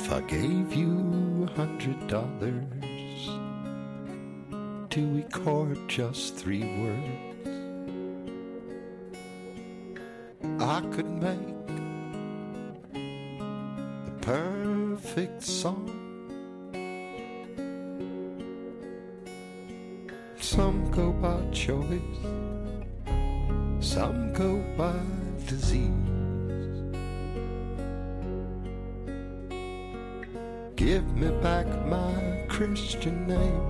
If I gave you a hundred dollars to record just three words, I could make the perfect song. Some go by choice, some go by disease. Give me back my Christian name.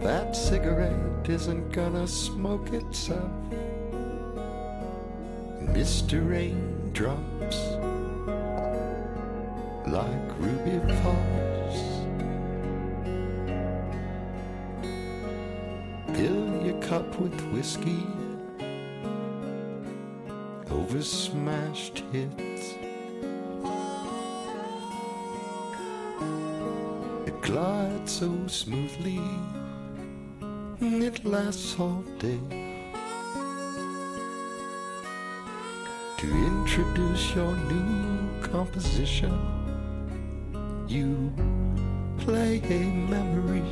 That cigarette isn't gonna smoke itself. Mr. Raindrops like Ruby Falls. Fill your cup with whiskey over smashed hits. Glides so smoothly, it lasts all day. To introduce your new composition, you play a memory.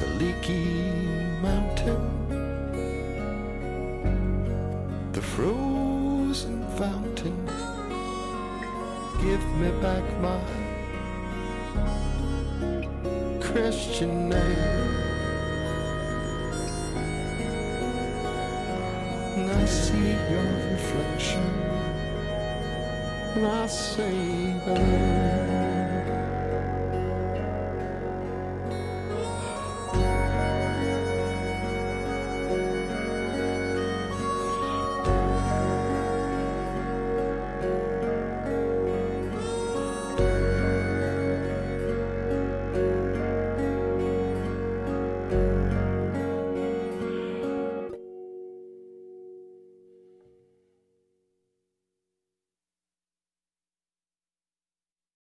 The leaky mountain, the frozen fountain. Give me back my Christian name. And I see your reflection, and I say, "Hello."